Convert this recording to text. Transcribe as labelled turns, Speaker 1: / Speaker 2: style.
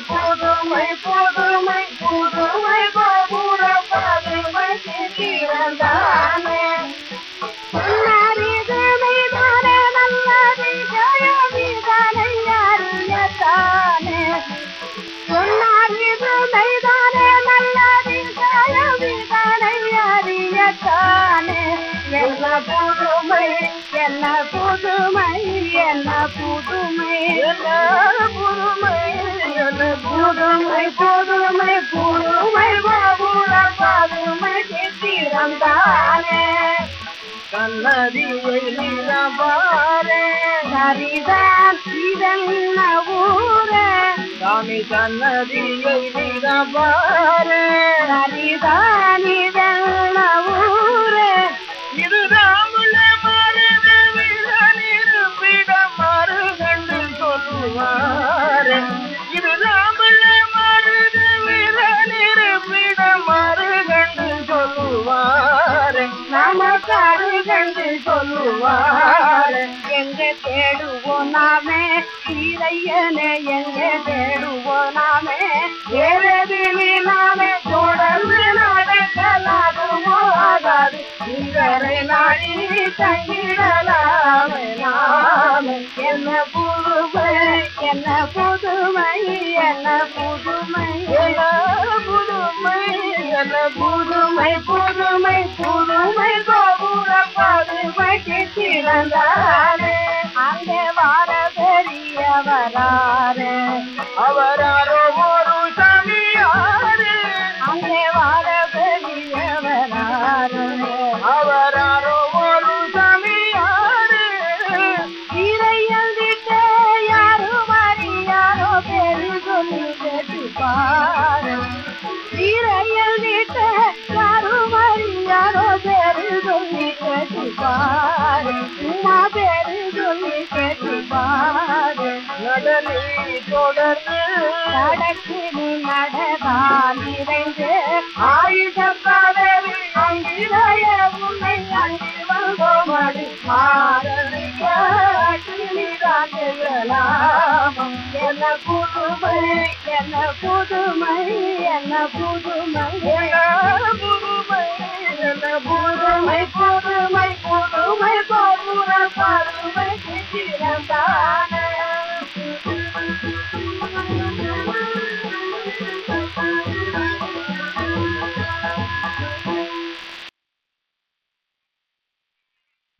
Speaker 1: என்ன புதுமை புதுமை புதுமை புதுமை
Speaker 2: புதுமை புதுமை கோபுர பதுமை சித்திரந்தானே
Speaker 1: கண்ணதியை நிலபாரே
Speaker 2: சரிதான் இதென்ன ஊரே.
Speaker 1: சாமி கண்ணதியை நிலபாரே
Speaker 2: நமக்காரு கண்டு சொல்லுவார். எங்க தேடுவோம் நாமே சீரையனே எங்க தேடுவோம் நாமே. ஏழதிலே நாமே தொடர்ந்து நடக்கலாகுமோ ஆகாது. இங்கரை நாடி தங்கிடலாமே நாமே. என்ன பெரியவராரே
Speaker 1: அவராரோ ஒரு சமியாரு
Speaker 2: அங்கே வார பெரியவராரே.
Speaker 1: அவராரோ ஒரு சமியாரு
Speaker 2: இறையந்திட்ட யாரும் அறியாரோ பேரு சொல்லி கேட்டுப்பாரு. இறையந்திட்ட யாரும் அறியாரோ பேரு சொல்லி கேட்டுப்பாரு.
Speaker 1: நடனி தொடர்ந்து
Speaker 2: நடக்கு நீ நடதான் நிறைந்து
Speaker 1: ஆயுத பதவி
Speaker 2: அங்கிடைய உன்னை அங்கு வந்தோமடி மாறலிக்க அக்கினிதான் செய்யலாம் என்ன புதுமை என்ன புதுமை என்ன புதுமை.
Speaker 1: என்ன புதுமை என்ன
Speaker 2: புதுமை புதுமை புதுமை கோபுர பருமை சித்திரந்தான்